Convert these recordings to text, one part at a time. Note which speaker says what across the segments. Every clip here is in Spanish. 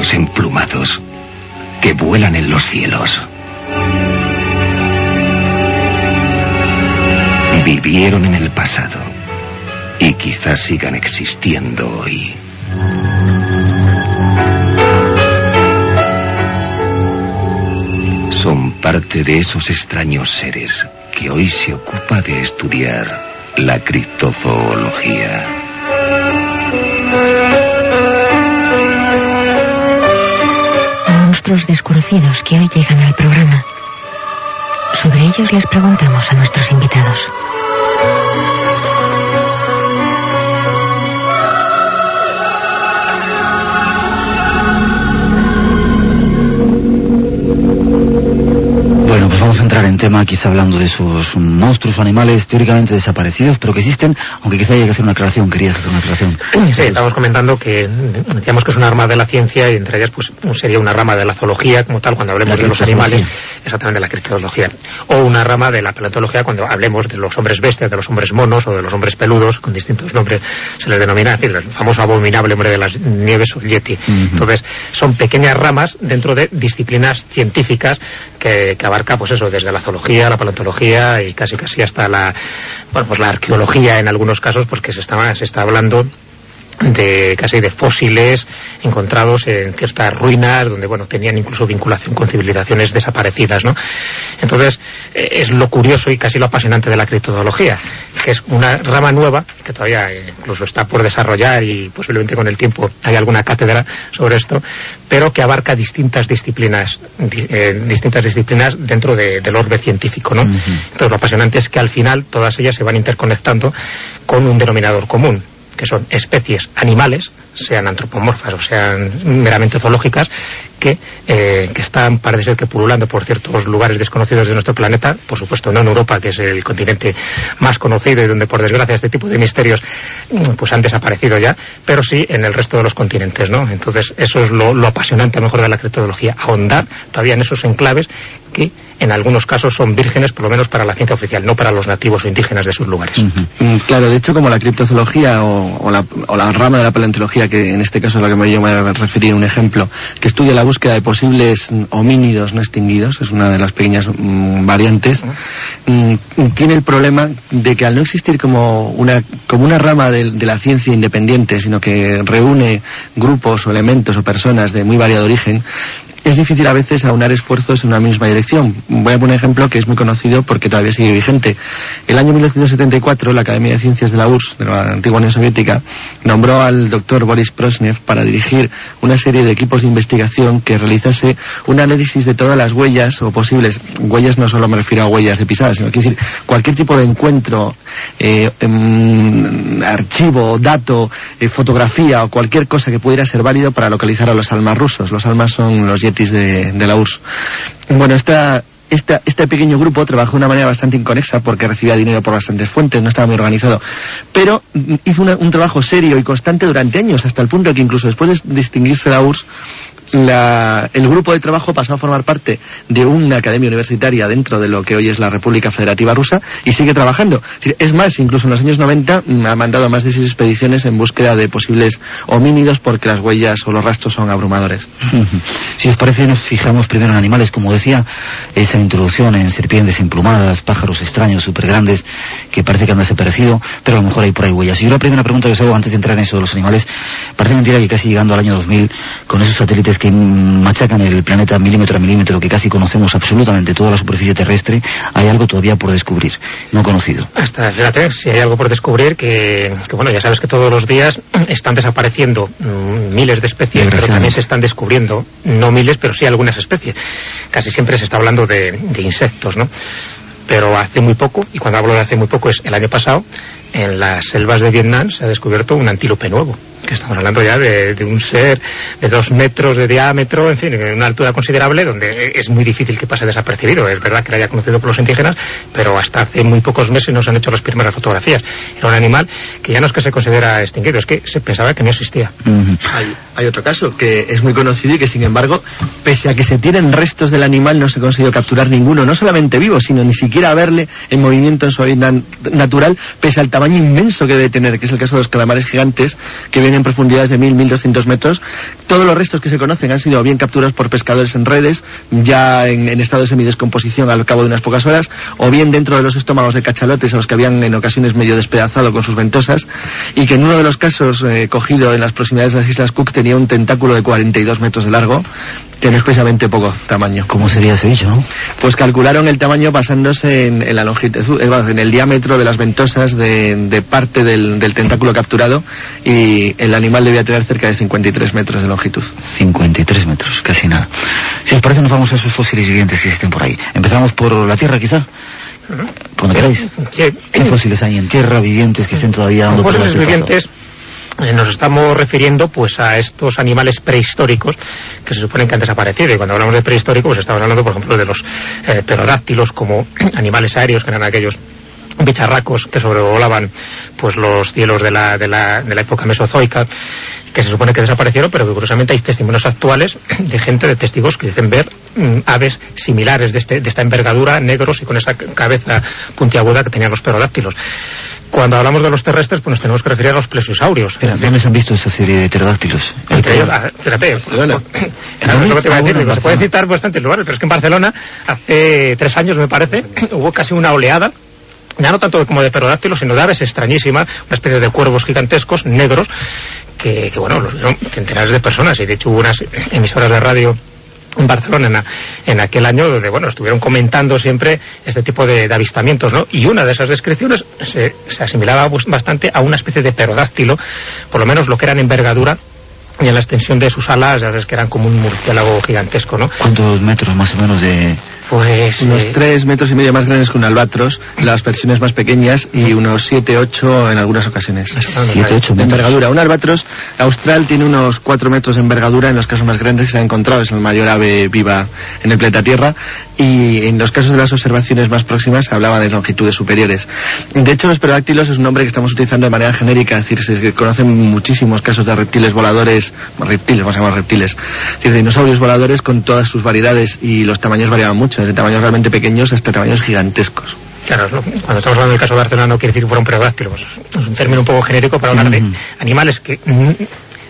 Speaker 1: pájaros emplumados que vuelan en los cielos. Vivieron en el pasado y quizás sigan existiendo hoy. Son parte de esos extraños seres que hoy se ocupa de estudiar la criptozoología.
Speaker 2: Monstruos desconocidos que hoy llegan al programa. Sobre ellos les preguntamos a nuestros invitados.
Speaker 3: A entrar en tema quizá hablando de esos monstruos o animales teóricamente desaparecidos, pero que existen, aunque quizá haya que hacer una aclaración, querías hacer una aclaración.
Speaker 4: Sí, estamos comentando que decíamos que es una rama de la ciencia y entre ellas pues sería una rama de la zoología como tal cuando hablemos
Speaker 3: La
Speaker 4: de los animales, exactamente de la criptozoología, o una rama de la paleontología cuando hablemos de los hombres bestias, de los hombres monos o de los hombres peludos, con distintos nombres se les denomina, en fin, el famoso abominable hombre de las nieves o el yeti. Entonces, son pequeñas ramas dentro de disciplinas científicas que, que abarca pues eso, desde la zoología, la paleontología y casi casi hasta la bueno, pues la arqueología en algunos casos porque se está se está hablando de casi de fósiles encontrados en ciertas ruinas donde bueno tenían incluso vinculación con civilizaciones desaparecidas no entonces eh, es lo curioso y casi lo apasionante de la criptozoología que es una rama nueva que todavía incluso está por desarrollar y posiblemente con el tiempo hay alguna cátedra sobre esto pero que abarca distintas disciplinas di- eh, distintas disciplinas dentro de- del orbe científico no entonces lo apasionante es que al final todas ellas se van interconectando con un denominador común que son especies animales, sean antropomorfas o sean meramente zoológicas, que, eh, que están, parece ser que pululando por ciertos lugares desconocidos de nuestro planeta, por supuesto no en Europa, que es el continente más conocido y donde por desgracia este tipo de misterios mm, pues han desaparecido ya, pero sí en el resto de los continentes, ¿no? Entonces eso es lo, lo apasionante a lo mejor de la criptozoología, ahondar todavía en esos enclaves que en algunos casos son vírgenes, por lo menos para la ciencia oficial, no para los nativos o indígenas de sus lugares.
Speaker 5: Mm, Claro, de hecho, como la criptozoología o, o la, o la rama de la paleontología, que en este caso es a la que me yo me voy a referir, un ejemplo, que estudia la búsqueda de posibles homínidos no extinguidos, es una de las pequeñas mm, variantes, mm, tiene el problema de que al no existir como una, como una rama de, de la ciencia independiente, sino que reúne grupos o elementos o personas de muy variado origen, es difícil a veces aunar esfuerzos en una misma dirección. Voy a poner un ejemplo que es muy conocido porque todavía sigue vigente. El año 1974, la Academia de Ciencias de la URSS, de la antigua Unión Soviética, nombró al doctor Boris Prosnev para dirigir una serie de equipos de investigación que realizase un análisis de todas las huellas o posibles huellas, no solo me refiero a huellas de pisadas, sino que decir cualquier tipo de encuentro, eh, em, archivo, dato, eh, fotografía o cualquier cosa que pudiera ser válido para localizar a los almas rusos. Los almas son los yetis de, de la URSS. Bueno, esta, esta- este pequeño grupo trabajó de una manera bastante inconexa porque recibía dinero por bastantes fuentes, no estaba muy organizado, pero mm, hizo un trabajo serio y constante durante años, hasta el punto de que incluso después de distinguirse la URSS, la- el grupo de trabajo pasó a formar parte de una academia universitaria dentro de lo que hoy es la República Federativa Rusa y sigue trabajando. Es más, incluso en los años 90 mm, ha mandado más de seis expediciones en búsqueda de posibles homínidos porque las huellas o los rastros son abrumadores.
Speaker 3: Si os parece, nos fijamos primero en animales, como decía, esa introducción en serpientes emplumadas, pájaros extraños, súper grandes, que parece que han desaparecido, pero a lo mejor hay por ahí huellas. Y yo la primera pregunta que os hago antes de entrar en eso de los animales, parece mentira que casi llegando al año 2000, con esos satélites que machacan el planeta milímetro a milímetro, que casi conocemos absolutamente toda la superficie terrestre, hay algo todavía por descubrir, no conocido.
Speaker 4: Hasta, fíjate, si hay algo por descubrir, que, que, bueno, ya sabes que todos los días están desapareciendo mm, miles de especies, pero también se están descubriendo, no miles, pero sí algunas especies. Casi siempre se está hablando de, de insectos, ¿no? Pero hace muy poco, y cuando hablo de hace muy poco es el año pasado, en las selvas de Vietnam se ha descubierto un antílope nuevo, que estamos hablando ya de, de un ser de dos metros de diámetro, en fin, en una altura considerable, donde es muy difícil que pase desapercibido. Es verdad que era ya conocido por los indígenas, pero hasta hace muy pocos meses nos han hecho las primeras fotografías. Era un animal que ya no es que se considera extinguido, es que se pensaba que no existía.
Speaker 5: Hay, hay otro caso que es muy conocido y que, sin embargo, pese a que se tienen restos del animal, no se ha conseguido capturar ninguno, no solamente vivo, sino ni siquiera verle en movimiento en su hábitat natural, pese al tamaño inmenso que debe tener, que es el caso de los calamares gigantes, que vienen en profundidades de 1.000, 1.200 metros. Todos los restos que se conocen han sido bien capturados por pescadores en redes, ya en, estado de semidescomposición al cabo de unas pocas horas, o bien dentro de los estómagos de cachalotes a los que habían en ocasiones medio despedazado con sus ventosas, y que en uno de los casos eh, cogido en las proximidades de las Islas Cook tenía un tentáculo de 42 metros de largo, que no es precisamente poco tamaño.
Speaker 3: ¿Cómo sería ese bicho, no?
Speaker 5: Pues calcularon el tamaño basándose en, en la longitud, en el diámetro de las ventosas de, de parte del, del tentáculo capturado y el animal debía tener cerca de 53 metros de longitud.
Speaker 3: 53 metros, casi nada. Si os parece, nos vamos a esos fósiles vivientes que existen por ahí. Empezamos por la Tierra, quizá. ¿Por donde queráis?
Speaker 4: Sí.
Speaker 3: ¿Qué fósiles hay en Tierra, vivientes, que estén todavía dando
Speaker 4: fósiles
Speaker 3: pasado?
Speaker 4: Eh, nos estamos refiriendo pues a estos animales prehistóricos que se suponen que han desaparecido y cuando hablamos de prehistórico pues estamos hablando por ejemplo de los eh, pterodáctilos como animales aéreos que eran aquellos bicharracos que sobrevolaban pues los cielos de la, de la, de la época mesozoica que se supone que desaparecieron, pero que curiosamente hay testimonios actuales de gente, de testigos que dicen ver mm, aves similares de, este, de esta envergadura, negros y con esa cabeza puntiaguda que tenían los pterodáctilos. Cuando hablamos de los terrestres, pues nos tenemos que referir a los plesiosaurios.
Speaker 3: Espera, ¿dónde se han visto esa serie de pterodáctilos?
Speaker 4: Entre ellos, ah, fíjate,
Speaker 5: Barcelona.
Speaker 4: Claro, es lo que te iba a
Speaker 3: Ah,
Speaker 4: decir, digo, se puede citar bastantes lugares, pero es que en Barcelona, hace tres años me parece, hubo casi una oleada ya no tanto como de pterodáctilos, sino de aves extrañísimas, una especie de cuervos gigantescos, negros, que, que, bueno, los vieron centenares de personas, y de hecho hubo unas emisoras de radio Barcelona en, en aquel año donde bueno estuvieron comentando siempre este tipo de, avistamientos ¿no? y una de esas descripciones se, se asimilaba bastante a una especie de pterodáctilo por lo menos lo que era en envergadura y en la extensión de sus alas ya ves que eran como un murciélago gigantesco ¿no?
Speaker 3: ¿Cuántos metros más o menos de...?
Speaker 4: Pues
Speaker 5: Unos
Speaker 4: eh,
Speaker 5: tres metros y medio más grandes que un albatros, las versiones más pequeñas y unos siete, ocho en algunas ocasiones.
Speaker 3: Siete, ocho
Speaker 5: de
Speaker 3: metros.
Speaker 5: envergadura. Un albatros austral tiene unos cuatro metros de envergadura en los casos más grandes que se ha encontrado, es la mayor ave viva en el planeta Tierra y en los casos de las observaciones más próximas se hablaba de longitudes superiores. De hecho, los pterodáctilos es un nombre que estamos utilizando de manera genérica, es decir, se conocen muchísimos casos de reptiles voladores, reptiles, vamos a llamar reptiles, es decir, dinosaurios voladores con todas sus variedades y los tamaños variaban mucho, desde tamaños realmente pequeños hasta tamaños gigantescos.
Speaker 4: Claro, cuando estamos hablando del caso de Barcelona no quiere decir que fuera un pterodáctilo, pues, es un término un poco genérico para hablar de animales que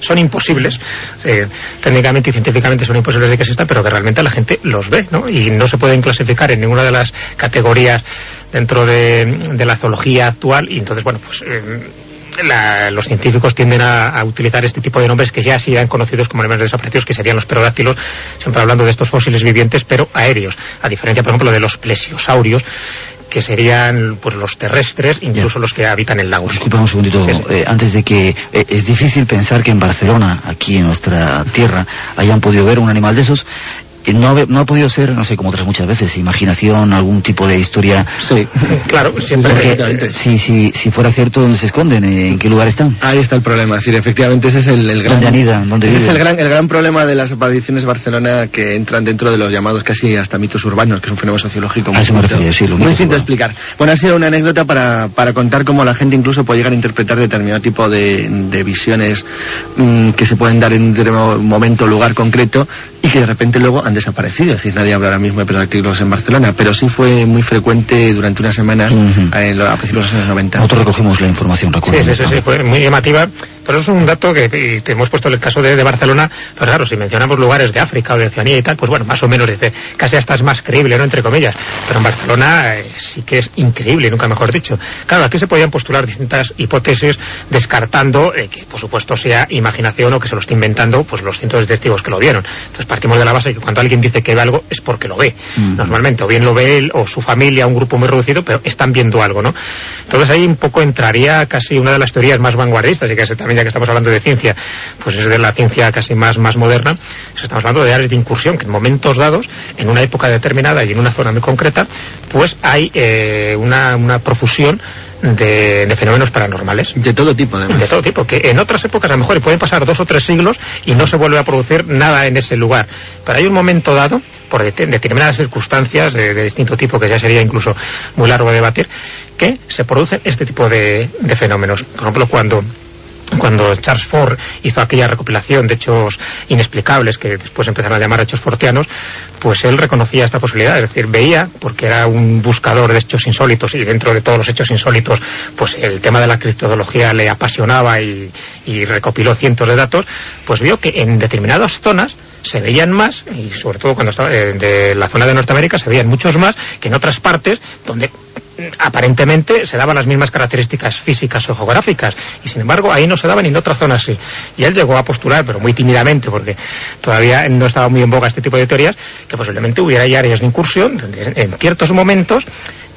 Speaker 4: son imposibles, eh, técnicamente y científicamente son imposibles de que existan, pero que realmente la gente los ve, ¿no? Y no se pueden clasificar en ninguna de las categorías dentro de, de la zoología actual y entonces, bueno, pues... eh, la- los científicos tienden a, a utilizar este tipo de nombres que ya sí eran conocidos como animales desaparecidos, que serían los pterodáctilos, siempre hablando de estos fósiles vivientes, pero aéreos, a diferencia, por ejemplo, de los plesiosaurios, que serían pues los terrestres, incluso los que habitan en lagos.
Speaker 3: Disculpa un segundito,
Speaker 4: Sí, sí.
Speaker 3: eh, antes de que... eh, es difícil pensar que en Barcelona, aquí en nuestra tierra, hayan podido ver un animal de esos. Eh, no, ha, no ha podido ser, no sé, como otras muchas veces, imaginación, algún tipo de historia...
Speaker 5: Sí.
Speaker 4: Claro, siempre
Speaker 3: Porque eh, si, si, si fuera cierto, ¿dónde se esconden? ¿En qué lugar están?
Speaker 5: Ahí está el problema, es decir, efectivamente ese es el, el gran...
Speaker 3: ¿Dónde anidan? ¿Dónde
Speaker 5: ese es el gran, el gran problema de las apariciones de Barcelona que entran dentro de los llamados casi hasta mitos urbanos, que es un fenómeno sociológico muy
Speaker 3: me refería, sí, los
Speaker 5: muy distinto explicar. Bueno, ha sido una anécdota para, para contar cómo la gente incluso puede llegar a interpretar determinado tipo de, de visiones mm, que se pueden dar en determinado momento lugar concreto y que de repente luego han desaparecido. Es decir, nadie habla ahora mismo de pterodáctilos en Barcelona, pero sí fue muy frecuente durante unas semanas
Speaker 3: Ujú.
Speaker 5: eh, a principios de los años 90.
Speaker 3: Nosotros recogimos la información, recuerdo.
Speaker 4: Sí, sí, sí, sí, fue muy llamativa. Pero eso es un dato que y te hemos puesto en el caso de, de Barcelona. Pero claro, si mencionamos lugares de África o de Oceanía y tal, pues bueno, más o menos dice, casi hasta es más creíble, ¿no? Entre comillas. Pero en Barcelona eh, sí que es increíble, nunca mejor dicho. Claro, aquí se podían postular distintas hipótesis descartando eh, que, por supuesto, sea imaginación o que se lo esté inventando pues los cientos de testigos que lo vieron. Entonces partimos de la base que cuando alguien dice que ve algo es porque lo ve.
Speaker 3: Mm.
Speaker 4: Normalmente, o bien lo ve él o su familia, un grupo muy reducido, pero están viendo algo, ¿no? Entonces ahí un poco entraría casi una de las teorías más vanguardistas, y que también ya que estamos hablando de ciencia, pues es de la ciencia casi más, más moderna, estamos hablando de áreas de incursión, que en momentos dados, en una época determinada y en una zona muy concreta, pues hay eh, una, una profusión de, de fenómenos paranormales.
Speaker 5: De todo tipo, además.
Speaker 4: De todo tipo, que en otras épocas a lo mejor pueden pasar dos o tres siglos y no se vuelve a producir nada en ese lugar. Pero hay un momento dado, por det- determinadas circunstancias de, de distinto tipo, que ya sería incluso muy largo de debatir, que se producen este tipo de, de fenómenos. Por ejemplo, cuando cuando Charles Ford hizo aquella recopilación de hechos inexplicables que después empezaron a llamar hechos fortianos, pues él reconocía esta posibilidad, es decir, veía, porque era un buscador de hechos insólitos y dentro de todos los hechos insólitos, pues el tema de la criptología le apasionaba y, y recopiló cientos de datos, pues vio que en determinadas zonas se veían más, y sobre todo cuando estaba eh, de la zona de Norteamérica se veían muchos más que en otras partes donde mm, aparentemente se daban las mismas características físicas o geográficas y sin embargo ahí no se daban y en otras zonas sí y él llegó a postular pero muy tímidamente porque todavía no estaba muy en boga este tipo de teorías que posiblemente hubiera ahí áreas de incursión en ciertos momentos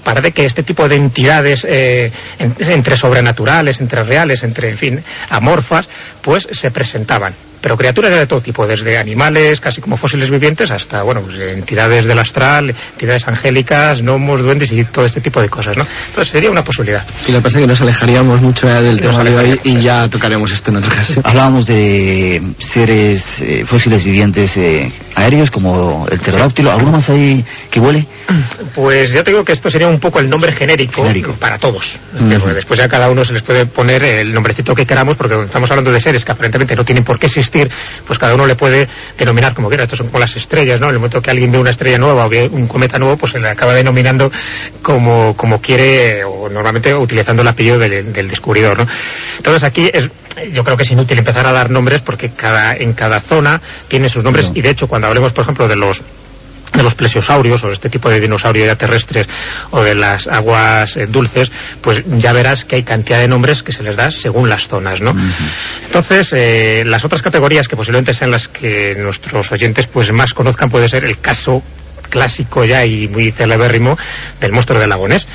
Speaker 4: parece que este tipo de entidades eh, en- entre sobrenaturales, entre reales, entre, en fin, amorfas, pues se presentaban. Pero criaturas de todo tipo, desde animales, casi como fósiles vivientes, hasta, bueno, pues, entidades del astral, entidades angélicas, gnomos, duendes y todo este tipo de cosas, ¿no? Entonces sería una posibilidad.
Speaker 5: Sí, lo que pasa es que nos alejaríamos mucho ya del tema de hoy y ya tocaremos esto en otra ocasión.
Speaker 3: Hablábamos de seres eh, fósiles vivientes eh, aéreos como el pterodáctilo. ¿Alguno más ahí que huele?
Speaker 4: Pues ya te digo que esto sería un poco el nombre genérico,
Speaker 3: Genérico.
Speaker 4: para todos. Pero Después ya cada uno se les puede poner el nombrecito que queramos, porque estamos hablando de seres que aparentemente no tienen por qué existir, pues cada uno le puede denominar como quiera. Estos son como las estrellas, ¿no? En el momento que alguien ve una estrella nueva o ve un cometa nuevo, pues se le acaba denominando como, como quiere, o normalmente utilizando el apellido del, del descubridor, ¿no? Entonces aquí es, yo creo que es inútil empezar a dar nombres porque cada, en cada zona tiene sus nombres
Speaker 3: No.
Speaker 4: y de hecho cuando hablemos, por ejemplo, de los de los plesiosaurios o de este tipo de dinosaurios ya terrestres o de las aguas eh, dulces, pues ya verás que hay cantidad de nombres que se les da según las zonas, ¿no? Entonces, eh, las otras categorías que posiblemente sean las que nuestros oyentes pues más conozcan puede ser el caso clásico ya y muy celebérrimo del monstruo del lagonés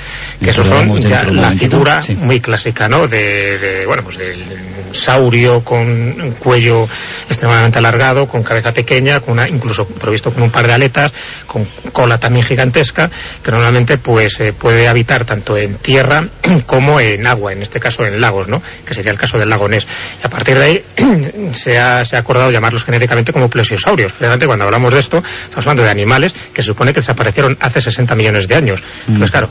Speaker 4: que esos son ya
Speaker 3: de
Speaker 4: la figura
Speaker 3: sí.
Speaker 4: muy clásica ¿no? de, de, bueno pues del saurio con un cuello extremadamente alargado con cabeza pequeña con una incluso provisto con un par de aletas con cola también gigantesca que normalmente pues eh, puede habitar tanto en tierra como en agua en este caso en lagos no que sería el caso del lago Ness y a partir de ahí se ha, se ha acordado llamarlos genéricamente como plesiosaurios Fíjate, cuando hablamos de esto estamos hablando de animales que se supone que desaparecieron hace 60 millones de años entonces
Speaker 3: Mm.
Speaker 4: claro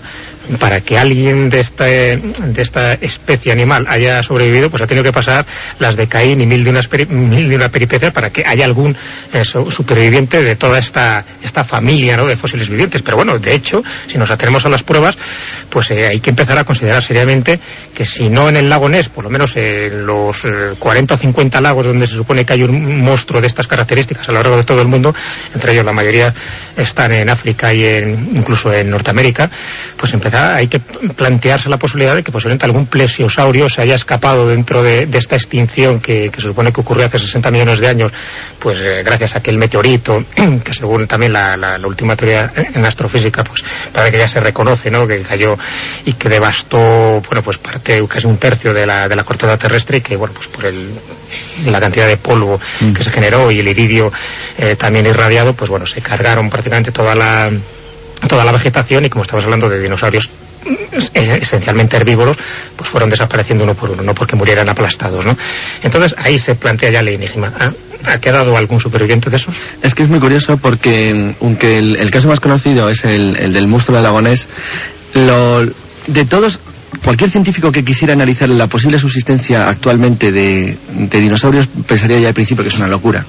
Speaker 4: para que alguien de esta, de esta especie animal haya sobrevivido, pues ha tenido que pasar las de Caín y mil de, unas mil de una peripecias para que haya algún eh, superviviente de toda esta, esta familia ¿no? de fósiles vivientes. Pero bueno, de hecho, si nos atenemos a las pruebas, pues eh, hay que empezar a considerar seriamente que si no en el lago Ness, por lo menos en los eh, 40 o 50 lagos donde se supone que hay un monstruo de estas características a lo largo de todo el mundo, entre ellos la mayoría están en África y en, incluso en Norteamérica, pues empezar, hay que plantearse la posibilidad de que posiblemente algún plesiosaurio se haya escapado dentro de, de esta extinción que, que se supone que ocurrió hace 60 millones de años, pues eh, gracias a aquel meteorito, que según también la, la- la última teoría en astrofísica, pues parece que ya se reconoce, ¿no? Que cayó y que devastó, bueno, pues parte, casi un tercio de la, de la corteza terrestre y que, bueno, pues por el, la cantidad de polvo
Speaker 3: Mm.
Speaker 4: que se generó y el iridio eh, también irradiado, pues bueno, se cargaron prácticamente toda la toda la vegetación y como estamos hablando de dinosaurios eh, esencialmente herbívoros, pues fueron desapareciendo uno por uno, no porque murieran aplastados, ¿no? Entonces ahí se plantea ya el enigma. ¿Ha, quedado algún superviviente de esos?
Speaker 5: Es que es muy curioso porque, aunque el, el caso más conocido es el, el del monstruo del lagonés, lo, de todos, cualquier científico que quisiera analizar la posible subsistencia actualmente de, dinosaurios pensaría ya al principio que es una locura.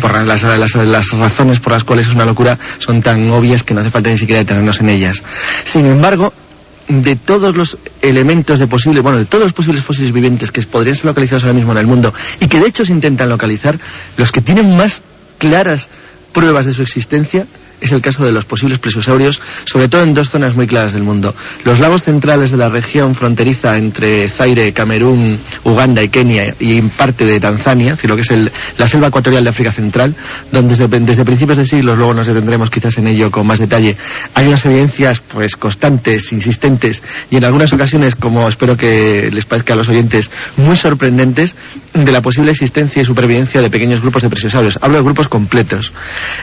Speaker 5: Por las, las- las razones por las cuales es una locura son tan obvias que no hace falta ni siquiera detenernos en ellas. Sin embargo, de todos los elementos de posible, bueno, de todos los posibles fósiles vivientes que podrían ser localizados ahora mismo en el mundo y que de hecho se intentan localizar, los que tienen más claras pruebas de su existencia es el caso de los posibles plesiosaurios, sobre todo en dos zonas muy claras del mundo. Los lagos centrales de la región fronteriza entre Zaire, Camerún, Uganda y Kenia y en parte de Tanzania, lo que es el- la selva ecuatorial de África Central, donde desde, principios de siglo, luego nos detendremos quizás en ello con más detalle, hay unas evidencias pues constantes, insistentes y en algunas ocasiones, como espero que les parezca a los oyentes, muy sorprendentes de la posible existencia y supervivencia de pequeños grupos de plesiosaurios. Hablo de grupos completos.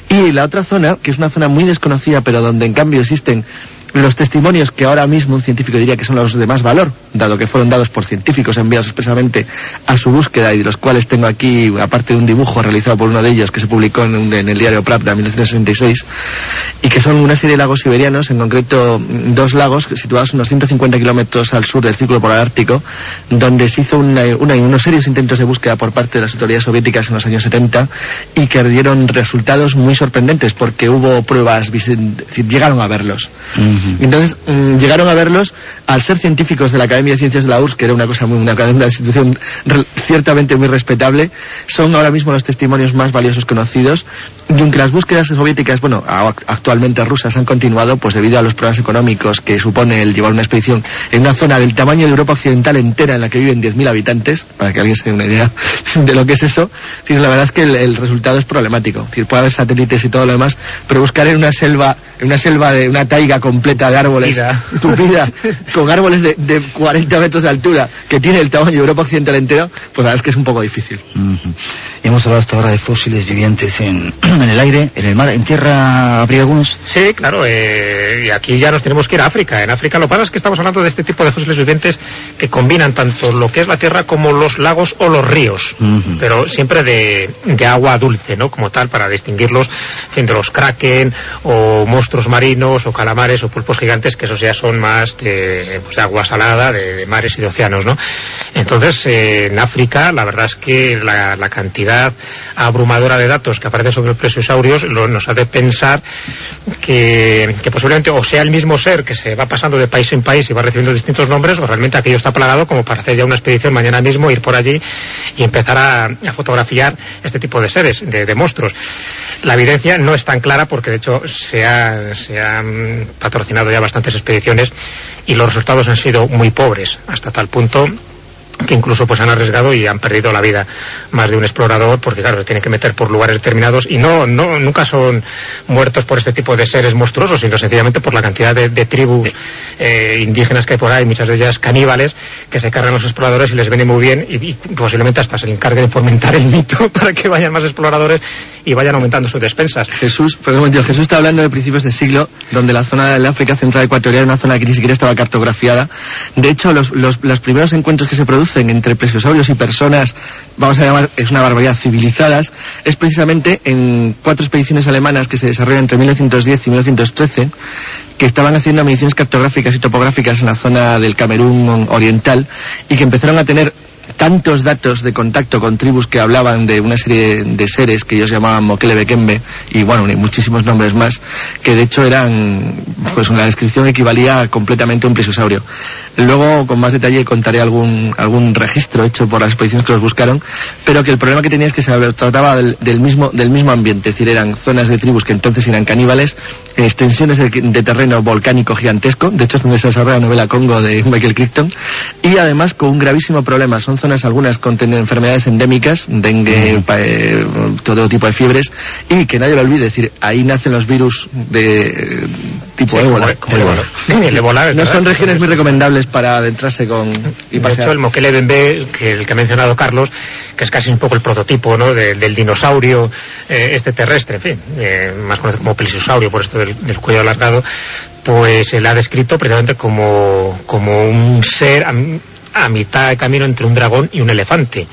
Speaker 5: Y la otra zona, que es una zona muy desconocida, pero donde en cambio existen Los testimonios que ahora mismo un científico diría que son los de más valor, dado que fueron dados por científicos enviados expresamente a su búsqueda y de los cuales tengo aquí, aparte de un dibujo realizado por uno de ellos que se publicó en, el diario Pravda en 1966, y que son una serie de lagos siberianos, en concreto dos lagos situados unos 150 kilómetros al sur del Círculo Polar Ártico, donde se hizo una, una, unos serios intentos de búsqueda por parte de las autoridades soviéticas en los años 70 y que dieron resultados muy sorprendentes porque hubo pruebas, llegaron a verlos. Entonces, mmm, llegaron a verlos al ser científicos de la Academia de Ciencias de la URSS, que era una cosa muy, una, institución ciertamente muy respetable, son ahora mismo los testimonios más valiosos conocidos y aunque las búsquedas soviéticas, bueno, actualmente rusas han continuado, pues debido a los problemas económicos que supone el llevar una expedición en una zona del tamaño de Europa Occidental entera en la que viven 10.000 habitantes, para que alguien se dé una idea de lo que es eso, la verdad es que el, resultado es problemático. Es puede haber satélites y todo lo demás, pero buscar en una selva, en una selva de una taiga completa de árboles, tupida, con árboles de, de, 40 metros de altura, que tiene el tamaño de Europa Occidental entero, pues la verdad es que es un poco difícil.
Speaker 3: Uh -huh. Hemos hablado hasta ahora de fósiles vivientes en, en el aire, en el mar, en tierra habría algunos.
Speaker 4: Sí, claro, eh, y aquí ya nos tenemos que ir a África. En África lo que pasa es que estamos hablando de este tipo de fósiles vivientes que combinan tanto lo que es la tierra como los lagos o los ríos, uh -huh. pero siempre de, de, agua dulce, ¿no? Como tal, para distinguirlos en fin, de los kraken o monstruos marinos o calamares o pulpos gigantes, que esos ya son más de, pues, de agua salada, de, mares y de océanos, ¿no? Entonces, eh, en África, la verdad es que la, cantidad abrumadora de datos que aparece sobre los plesiosaurios lo, nos hace pensar que, que, posiblemente o sea el mismo ser que se va pasando de país en país y va recibiendo distintos nombres, o realmente aquello está plagado como para hacer ya una expedición mañana mismo, ir por allí y empezar a, fotografiar este tipo de seres, de, monstruos. La evidencia no es tan clara porque de hecho se, ha, se han patrocinado ya bastantes expediciones y los resultados han sido muy pobres, hasta tal punto que incluso pues han arriesgado y han perdido la vida más de un explorador porque claro se tienen que meter por lugares determinados y no no nunca son muertos por este tipo de seres monstruosos sino sencillamente por la cantidad de, tribus eh, indígenas que hay por ahí muchas de ellas caníbales que se cargan los exploradores y les viene muy bien y, y posiblemente hasta se le encargue de fomentar el mito para que vayan más exploradores y vayan aumentando sus despensas.
Speaker 5: Jesús perdón Jesús está hablando de principios de siglo donde la zona del África Central Ecuatorial era una zona que ni siquiera estaba cartografiada. De hecho los, los, los primeros encuentros que se producen entre plesiosaurios y personas, vamos a llamar, es una barbaridad, civilizadas, es precisamente en cuatro expediciones alemanas que se desarrollan entre 1910 y 1913, que estaban haciendo mediciones cartográficas y topográficas en la zona del Camerún oriental y que empezaron a tener tantos datos de contacto con tribus que hablaban de una serie de seres que ellos llamaban Mokele Bekembe y bueno, y muchísimos nombres más que de hecho eran pues una descripción equivalía completamente a un plesiosaurio. Luego con más detalle contaré algún algún registro hecho por las expediciones que los buscaron, pero que el problema que tenía es que se trataba del, del mismo del mismo ambiente, es decir, eran zonas de tribus que entonces eran caníbales, extensiones de, de terreno volcánico gigantesco, de hecho es donde se desarrolla la novela Congo de Michael Crichton, y además con un gravísimo problema, son zonas algunas con enfermedades endémicas, dengue, eh, todo tipo de fiebres, y que nadie lo olvide, es decir, ahí nacen los virus de tipo
Speaker 4: sí,
Speaker 5: ébola.
Speaker 4: Como, como ébola. el ébola
Speaker 5: no son regiones muy recomendables para adentrarse con
Speaker 4: y De hecho, el Mokele Bembe, que el que ha mencionado Carlos, que es casi un poco el prototipo ¿no? de, del dinosaurio eh, este terrestre, en fin, eh, más conocido como plesiosaurio por esto del, del cuello alargado, pues él ha descrito precisamente como, como un ser a, mitad de camino entre un dragón y un elefante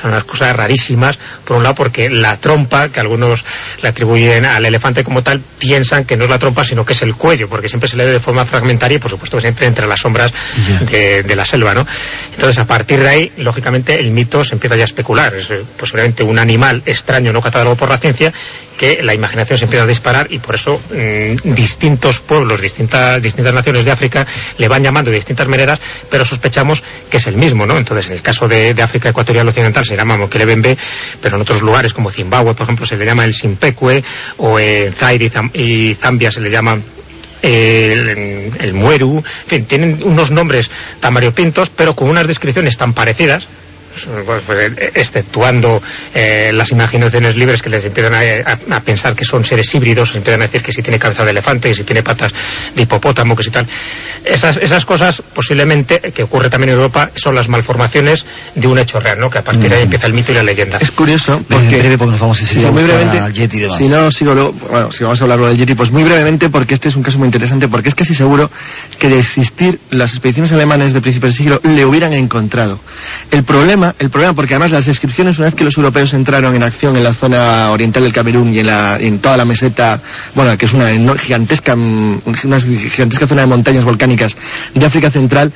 Speaker 4: son unas cosas rarísimas, por un lado porque la trompa, que algunos le atribuyen al elefante como tal, piensan que no es la trompa, sino que es el cuello, porque siempre se le ve de forma fragmentaria y por supuesto siempre entre las sombras yeah. de, de, la selva, ¿no? Entonces a partir de ahí, lógicamente, el mito se empieza ya a especular, es eh, posiblemente un animal extraño no catalogado por la ciencia, que la imaginación se empieza a disparar y por eso mmm, distintos pueblos, distintas, distintas naciones de África le van llamando de distintas maneras, pero sospechamos que es el mismo, ¿no? Entonces, en el caso de, de África Ecuatorial Occidental se llama Mokelebembe, pero en otros lugares como Zimbabue, por ejemplo, se le llama el Simpecue, o en Zaire y Zambia se le llama el, el Mueru, en fin, tienen unos nombres tan variopintos, pero con unas descripciones tan parecidas, pues, pues, exceptuando eh, las imaginaciones libres que les empiezan a, pensar que son seres híbridos, empiezan a decir que si tiene cabeza de elefante, que si tiene patas de hipopótamo, que si tal. Esas, esas cosas, posiblemente, que ocurre también en Europa, son las malformaciones de un hecho real, ¿no? Que a partir de ahí mm. empieza el mito y la leyenda.
Speaker 5: Es curioso, porque... nos vamos a muy brevemente, Si no, sigo bueno, si vamos a hablar del Yeti, pues muy brevemente, porque este es un caso muy interesante, porque es casi seguro que de existir las expediciones alemanas de principios del siglo le hubieran encontrado. El problema, el problema, porque además las descripciones, una vez que los europeos entraron en acción en la zona oriental del Camerún y en, la, en toda la meseta, bueno, que es una gigantesca, una gigantesca zona de montañas volcánicas de África Central,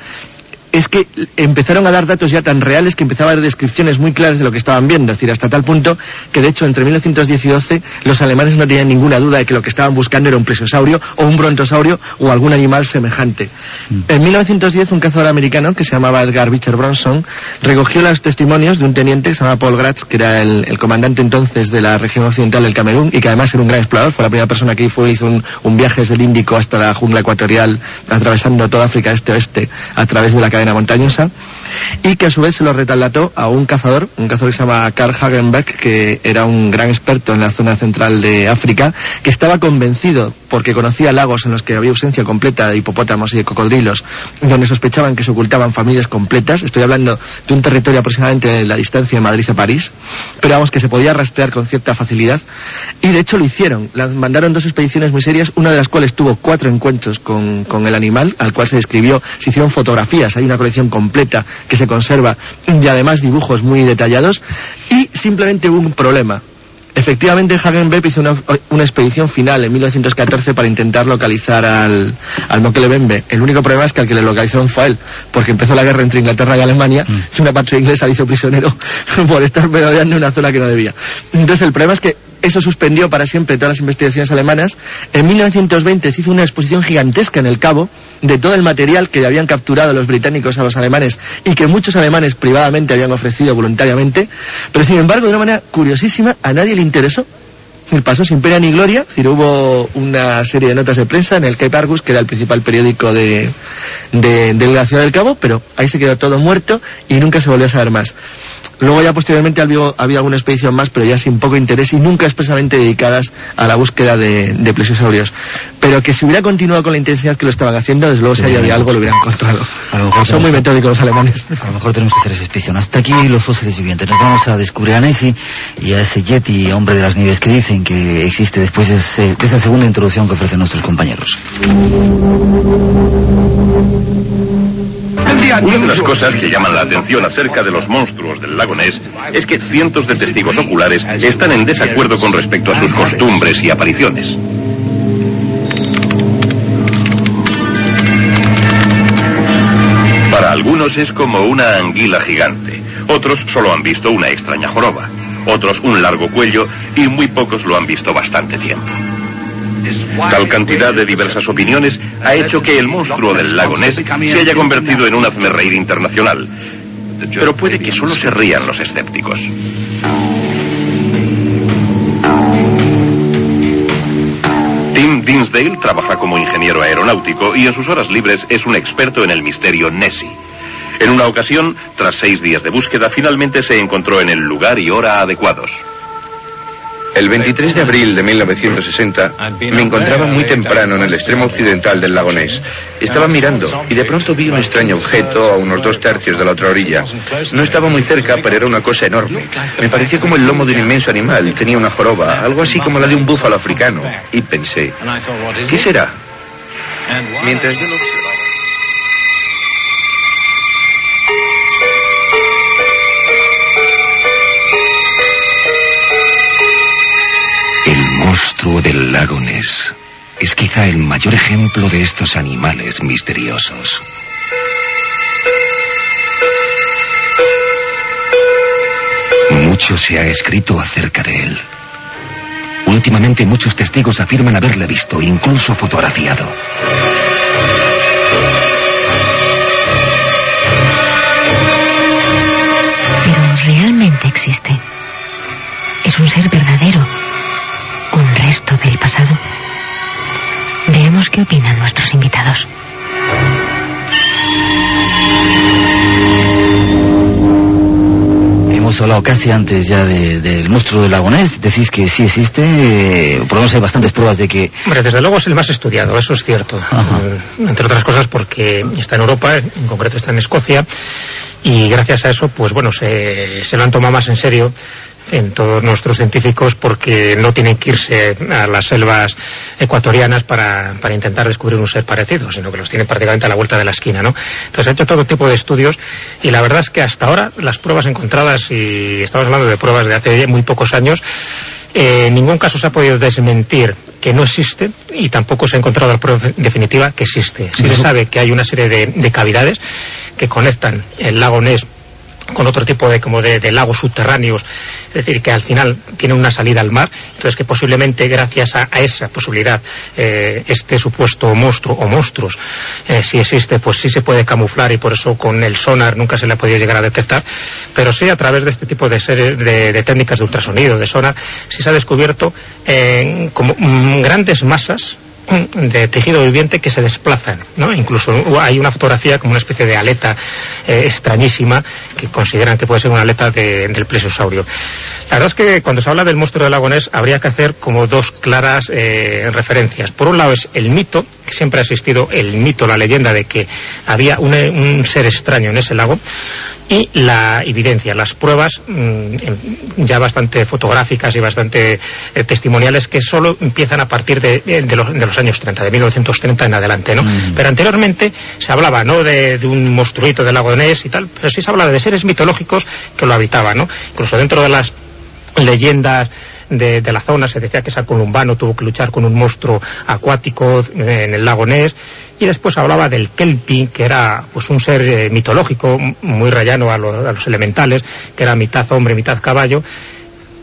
Speaker 5: es que empezaron a dar datos ya tan reales que empezaba a haber descripciones muy claras de lo que estaban viendo. Es decir, hasta tal punto que, de hecho, entre 1910 y 12 los alemanes no tenían ninguna duda de que lo que estaban buscando era un plesiosaurio o un brontosaurio o algún animal semejante. Mm. En 1910, un cazador americano que se llamaba Edgar Bicher Bronson recogió los testimonios de un teniente que se llamaba Paul Gratz, que era el, comandante entonces de la región occidental del Camerún y que además era un gran explorador. Fue la primera persona que fue, hizo un, un viaje desde el Índico hasta la jungla ecuatorial, atravesando toda África este-oeste a través de la cadena montañosa y que a su vez se lo retraslató a un cazador, un cazador que se llama Karl Hagenbeck, que era un gran experto en la zona central de África, que estaba convencido, porque conocía lagos en los que había ausencia completa de hipopótamos y de cocodrilos, donde sospechaban que se ocultaban familias completas, estoy hablando de un territorio aproximadamente de la distancia de Madrid a París, pero vamos que se podía rastrear con cierta facilidad, y de hecho lo hicieron, mandaron dos expediciones muy serias, una de las cuales tuvo cuatro encuentros con el animal, al cual se describió, se hicieron fotografías, hay una colección completa que se conserva y además dibujos muy detallados y simplemente hubo un problema. Efectivamente, Hagenbeck hizo una, una, expedición final en 1914 para intentar localizar al, al Mokelebembe. El único problema es que al que le localizaron fue a él, porque empezó la guerra entre Inglaterra y Alemania mm. y una parte inglesa le hizo prisionero por estar merodeando en una zona que no debía. Entonces, el problema es que eso suspendió para siempre todas las investigaciones alemanas. En 1920 se hizo una exposición gigantesca en el Cabo de todo el material que habían capturado los británicos a los alemanes y que muchos alemanes privadamente habían ofrecido voluntariamente, pero sin embargo, de una manera curiosísima, a nadie le interesó. El pasó sin pena ni gloria, hubo una serie de notas de prensa en el Cape Argus, que era el principal periódico de, de la ciudad del Cabo, pero ahí se quedó todo muerto y nunca se volvió a saber más. Luego ya posteriormente había, alguna expedición más, pero ya sin poco interés y nunca expresamente dedicadas a la búsqueda de, de plesiosaurios. Pero que si hubiera continuado con la intensidad que lo estaban haciendo, desde luego si había algo lo hubieran encontrado. A lo mejor Son muy metódicos los alemanes.
Speaker 3: A lo mejor tenemos que hacer esa expedición. Hasta aquí los fósiles vivientes. Nos vamos a descubrir a Nessie y a ese Yeti, hombre de las nieves, que dicen que existe después de, de esa segunda introducción que ofrecen nuestros compañeros.
Speaker 6: Una de las cosas que llaman la atención acerca de los monstruos del lago Ness es que cientos de testigos oculares están en desacuerdo con respecto a sus costumbres y apariciones. Para algunos es como una anguila gigante, otros solo han visto una extraña joroba, otros un largo cuello y muy pocos lo han visto bastante tiempo. Tal cantidad de diversas opiniones ha hecho que el monstruo del lago Ness se haya convertido en un hazmerreír internacional. Pero puede que solo se rían los escépticos. Tim Dinsdale trabaja como ingeniero aeronáutico y en sus horas libres es un experto en el misterio Nessie. En una ocasión, tras seis días de búsqueda, finalmente se encontró en el lugar y hora adecuados.
Speaker 7: El 23 de abril de 1960 me encontraba muy temprano en el extremo occidental del lago Ness. Estaba mirando y de pronto vi un extraño objeto a unos dos tercios de la otra orilla. No estaba muy cerca, pero era una cosa enorme. Me parecía como el lomo de un inmenso animal. Tenía una joroba, algo así como la de un búfalo africano. Y pensé, ¿qué será? Mientras.
Speaker 1: Monstruo del lago Ness es quizá el mayor ejemplo de estos animales misteriosos. Mucho se ha escrito acerca de él. Últimamente muchos testigos afirman haberle visto, incluso fotografiado.
Speaker 3: Hablado casi antes ya del monstruo del lago Ness. Decís que sí existe, eh, por lo menos hay bastantes pruebas de que...
Speaker 4: Hombre, desde luego es el más estudiado, eso es cierto. Eh, entre otras cosas porque está en Europa, en concreto está en Escocia, y gracias a eso, pues bueno, se, se lo han tomado más en serio en todos nuestros científicos porque no tienen que irse a las selvas ecuatorianas para, para, intentar descubrir un ser parecido, sino que los tienen prácticamente a la vuelta de la esquina, ¿no? Entonces ha hecho todo tipo de estudios y la verdad es que hasta ahora las pruebas encontradas, y estamos hablando de pruebas de hace muy pocos años, eh, en ningún caso se ha podido desmentir que no existe y tampoco se ha encontrado la prueba definitiva que existe. Sí se sabe que hay una serie de, de cavidades que conectan el lago Ness con otro tipo de como de, lagos subterráneos, es decir, que al final tiene una salida al mar, entonces que posiblemente gracias a, esa posibilidad eh, este supuesto monstruo o monstruos, eh, si existe, pues sí se puede camuflar y por eso con el sonar nunca se le ha podido llegar a detectar, pero sí a través de este tipo de, series, de, técnicas de ultrasonido, de sonar, sí se ha descubierto eh, como mm, grandes masas de tejido viviente que se desplazan, ¿no? Incluso hay una fotografía como una especie de aleta eh, extrañísima que consideran que puede ser una aleta del plesiosaurio. La verdad es que cuando se habla del monstruo del lago Ness habría que hacer como dos claras eh, referencias. Por un lado es el mito, que siempre ha existido el mito, la leyenda de que había un ser extraño en ese lago y la evidencia, las pruebas mm, ya bastante fotográficas y bastante eh, testimoniales que solo empiezan a partir de, los, años 30, de 1930 en adelante, ¿no? Mm. Pero anteriormente se hablaba, ¿no?, de, un monstruito del lago de Ness y tal, pero sí se hablaba de seres mitológicos que lo habitaban, ¿no? Incluso dentro de las leyendas de, la zona. Se decía que San Columbano tuvo que luchar con un monstruo acuático en el lago Ness. Y después hablaba del Kelpie, que era pues un ser eh, mitológico muy rayano a, los elementales, que era mitad hombre, mitad caballo,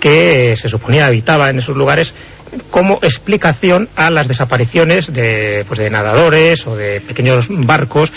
Speaker 4: que se suponía habitaba en esos lugares como explicación a las desapariciones de, pues de nadadores o de pequeños barcos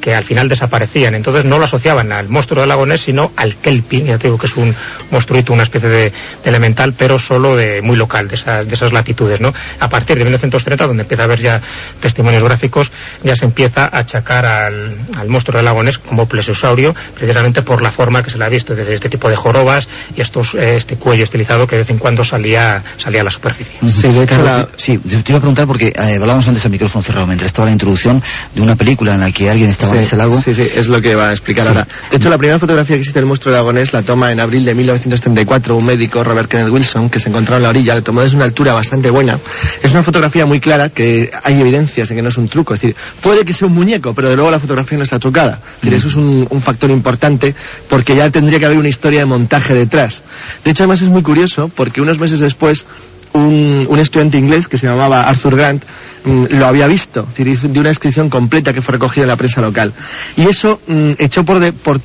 Speaker 4: que al final desaparecían. Entonces no lo asociaban al monstruo del lago Ness, sino al Kelpie, ya te digo que es un monstruito, una especie de, elemental, pero solo de muy local, de esas, de esas latitudes. ¿no? A partir de 1930, donde empieza a haber ya testimonios gráficos, ya se empieza a achacar al, al monstruo del lago Ness como plesiosaurio, precisamente por la forma que se le ha visto, desde este tipo de jorobas y estos, eh, este cuello estilizado que de vez en cuando salía, salía a la superficie.
Speaker 3: Sí, de hecho, sí, te iba a preguntar porque eh, hablábamos antes al micrófono cerrado, mientras estaba la introducción de una película en la que alguien estaba
Speaker 5: sí, Sí, sí, es lo que va a explicar ahora. De hecho, la primera fotografía que existe del monstruo de Agonés la toma en abril de 1934 un médico, Robert Kenneth Wilson, que se encontraba en la orilla, la tomó desde una altura bastante buena. Es una fotografía muy clara que hay evidencias de que no es un truco. Es decir, puede que sea un muñeco, pero de luego la fotografía no está trucada. Es decir, eso es un, un factor importante porque ya tendría que haber una historia de montaje detrás. De hecho, además es muy curioso porque unos meses después un, un, estudiante inglés que se llamaba Arthur Grant mm, lo había visto, decir, de una descripción completa que fue recogida en la prensa local. Y eso mm, echó por, de, por,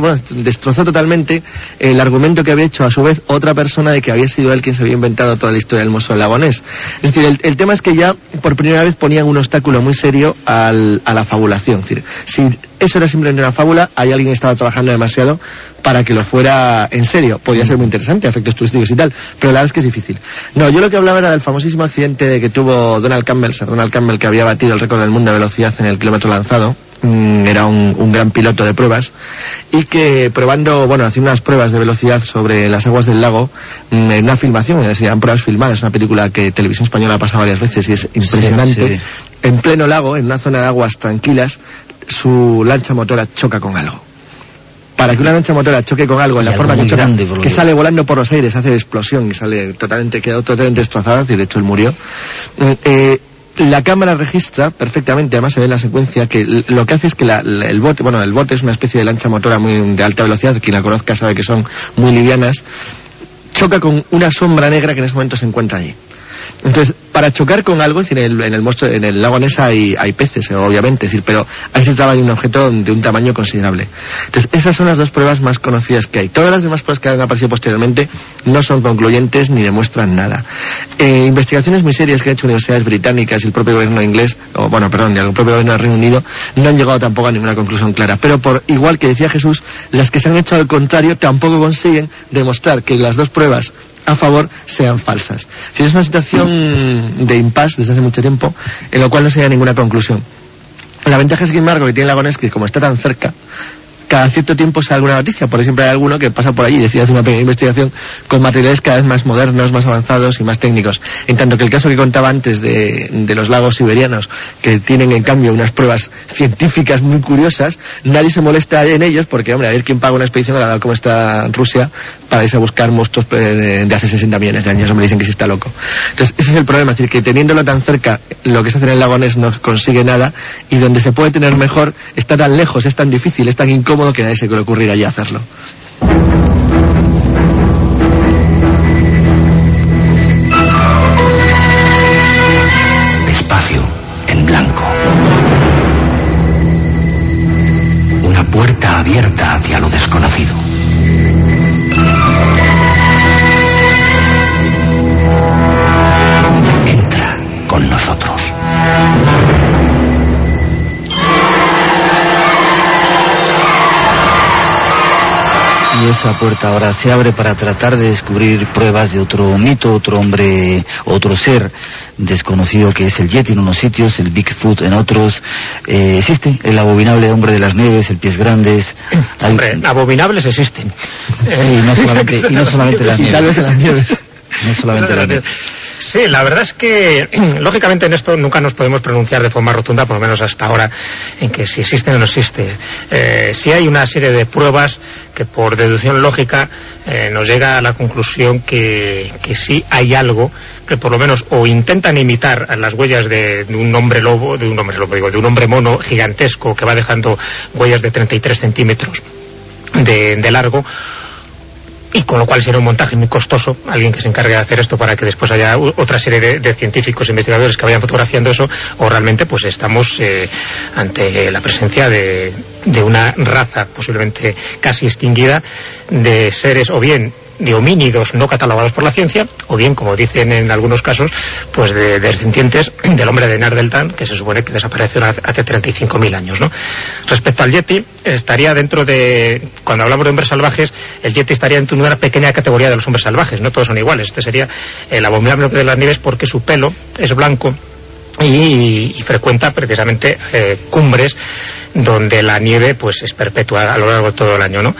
Speaker 5: bueno, destrozó totalmente el argumento que había hecho a su vez otra persona de que había sido él quien se había inventado toda la historia del del lagonés. Es decir, el, tema es que ya por primera vez ponían un obstáculo muy serio al, a la fabulación. Si eso era simplemente una fábula, hay alguien que estaba trabajando demasiado para que lo fuera en serio. Podría ser muy interesante, efectos turísticos y tal, pero la verdad es que es difícil. No, yo lo que hablaba era del famosísimo accidente que tuvo Donald Campbell, Sir Donald Campbell, que había batido el récord del mundo de velocidad en el kilómetro lanzado. Mm, era un, gran piloto de pruebas y que probando, bueno, haciendo unas pruebas de velocidad sobre las aguas del lago mm, en una filmación, es decir, eran pruebas filmadas, una película que Televisión Española ha pasado varias veces y es impresionante. En pleno lago, en una zona de aguas tranquilas, su lancha motora choca con algo para que una lancha motora choque con algo en la forma que choca, que sale volando por los aires, hace explosión y sale totalmente, quedó totalmente destrozada, de hecho él murió. Eh, eh, la cámara registra perfectamente, además se ve en la secuencia, que lo que hace es que el bote, bueno, el bote es una especie de lancha motora muy de alta velocidad, quien la conozca sabe que son muy livianas, choca con una sombra negra que en ese momento se encuentra allí. Entonces, para chocar con algo, en el, en el, monstruo, en el lago Ness hay, hay peces, obviamente, decir, pero ahí se trata de un objeto de un tamaño considerable. Entonces, esas son las dos pruebas más conocidas que hay. Todas las demás pruebas que han aparecido posteriormente no son concluyentes ni demuestran nada. Eh, investigaciones muy serias que han hecho universidades británicas y el propio gobierno inglés, o bueno, perdón, el propio gobierno del Reino Unido, no han llegado tampoco a ninguna conclusión clara. Pero por igual que decía Jesús, las que se han hecho al contrario tampoco consiguen demostrar que las dos pruebas a favor sean falsas. Si es una situación de impasse desde hace mucho tiempo, en lo cual no se llega ninguna conclusión. La ventaja, sin embargo, que tiene Lagones que como está tan cerca, cada cierto tiempo sale alguna noticia, porque siempre hay alguno que pasa por allí y decide hacer una pequeña investigación con materiales cada vez más modernos, más avanzados y más técnicos. En tanto que el caso que contaba antes de, los lagos siberianos, que tienen en cambio unas pruebas científicas muy curiosas, nadie se molesta en ellos porque, hombre, a ver quién paga una expedición, a cómo está Rusia, para irse a buscar monstruos de, de hace 60 millones de años, me dicen que sí está loco. Entonces, ese es el problema, es decir, que teniéndolo tan cerca, lo que se hace en el lago Ness no consigue nada, y donde se puede tener mejor, está tan lejos, es tan difícil, es tan incómodo que nadie se quiere ocurrir allí hacerlo.
Speaker 3: Esa puerta ahora se abre para tratar de descubrir pruebas de otro mito, otro hombre, otro ser desconocido que es el Yeti en unos sitios, el Bigfoot en otros. Eh, existe el abominable hombre de las nieves, el pies grandes. Hay-
Speaker 4: Hombre, abominables existen.
Speaker 3: Sí, no solamente, y no solamente las nieves. No solamente las nieves.
Speaker 4: Sí, la verdad es que, lógicamente, en esto nunca nos podemos pronunciar de forma rotunda, por lo menos hasta ahora, en que si existe o no existe. Eh, sí hay una serie de pruebas que, por deducción lógica, eh, nos llega a la conclusión que, que sí hay algo que, por lo menos, o intentan imitar a las huellas de, un hombre lobo, de un hombre lobo, digo, de un hombre mono gigantesco que va dejando huellas de 33 centímetros de largo, y con lo cual será un montaje muy costoso, alguien que se encargue de hacer esto para que después haya otra serie de, de científicos e investigadores que vayan fotografiando eso, o realmente pues estamos eh, ante la presencia de, de una raza posiblemente casi extinguida de seres o bien de homínidos no catalogados por la ciencia, o bien, como dicen en algunos casos, pues de descendientes del hombre de Nardeltan, que se supone que desapareció hace hace 35.000 años, ¿no? Respecto al Yeti, estaría dentro de, cuando hablamos de hombres salvajes, el Yeti estaría dentro de una pequeña categoría de los hombres salvajes, no todos son iguales. Este sería el abominable de las nieves porque su pelo es blanco y, y frecuenta precisamente eh, cumbres donde la nieve pues es perpetua a lo largo de todo el año, ¿no?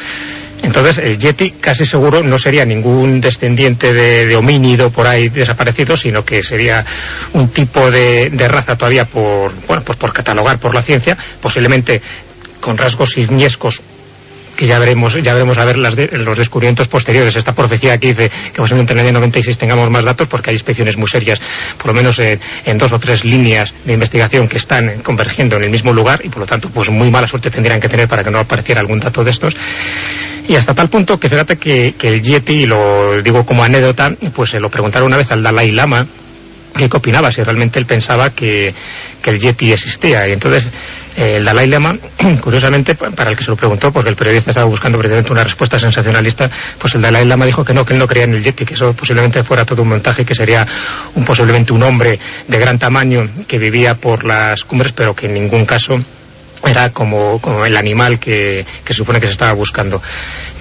Speaker 4: Entonces, el Yeti casi seguro no sería ningún descendiente de, homínido por ahí desaparecido, sino que sería un tipo de, raza todavía por, bueno, pues por catalogar por la ciencia, posiblemente con rasgos simiescos que ya veremos ya veremos a ver las de- los descubrimientos posteriores. Esta profecía que dice que posiblemente en el año 96 tengamos más datos porque hay inspecciones muy serias por lo menos en, en dos o tres líneas de investigación que están convergiendo en el mismo lugar y por lo tanto pues muy mala suerte tendrían que tener para que no apareciera algún dato de estos y hasta tal punto que fíjate que, que el Yeti y lo digo como anécdota pues se lo preguntaron una vez al Dalai Lama qué opinaba, si realmente él pensaba que, que el Yeti existía. Y entonces eh, el Dalai Lama, curiosamente, pa- para el que se lo preguntó, porque el periodista estaba buscando precisamente una respuesta sensacionalista, pues el Dalai Lama dijo que no, que él no creía en el Yeti, que eso posiblemente fuera todo un montaje, que sería un, posiblemente un hombre de gran tamaño que vivía por las cumbres, pero que en ningún caso era como, como el animal que, que supone que se estaba buscando.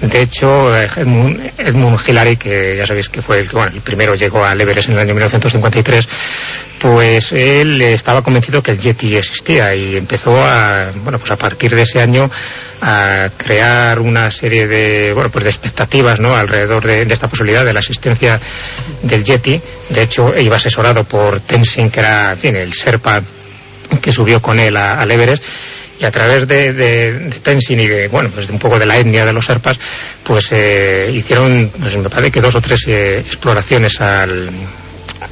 Speaker 4: De hecho, eh, Edmund, Edmund Hillary, que ya sabéis que fue el, bueno, el primero llegó al Everest en el año 1953, pues él estaba convencido que el Yeti existía y empezó a, bueno, pues a partir de ese año a crear una serie de, bueno, pues de expectativas, ¿no? Alrededor de, esta posibilidad de la existencia del Yeti. De hecho, iba asesorado por Tenzin, que era, en fin, el Serpa que subió con él al Everest y a través de, de, de Tenzin y de, bueno, pues de un poco de la etnia de los Serpas, pues eh, hicieron, pues me parece que dos o tres eh, exploraciones al,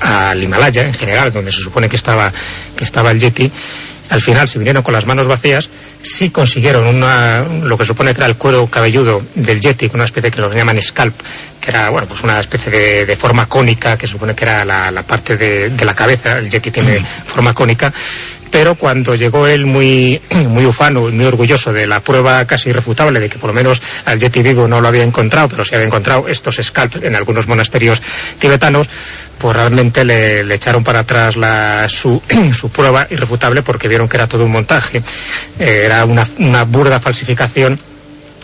Speaker 4: al Himalaya en general, donde se supone que estaba, que estaba el Yeti. Al final se vinieron con las manos vacías, sí consiguieron una, lo que supone que era el cuero cabelludo del Yeti, con una especie que lo llaman scalp, que era bueno, pues una especie de, de forma cónica, que supone que era la, la parte de, de la cabeza, el Yeti tiene forma cónica, pero cuando llegó él muy, muy ufano y muy orgulloso de la prueba casi irrefutable de que por lo menos al Yeti vivo no lo había encontrado, pero sí había encontrado estos scalps en algunos monasterios tibetanos, pues realmente le, echaron para atrás la, su, su prueba irrefutable porque vieron que era todo un montaje. Eh, era una burda falsificación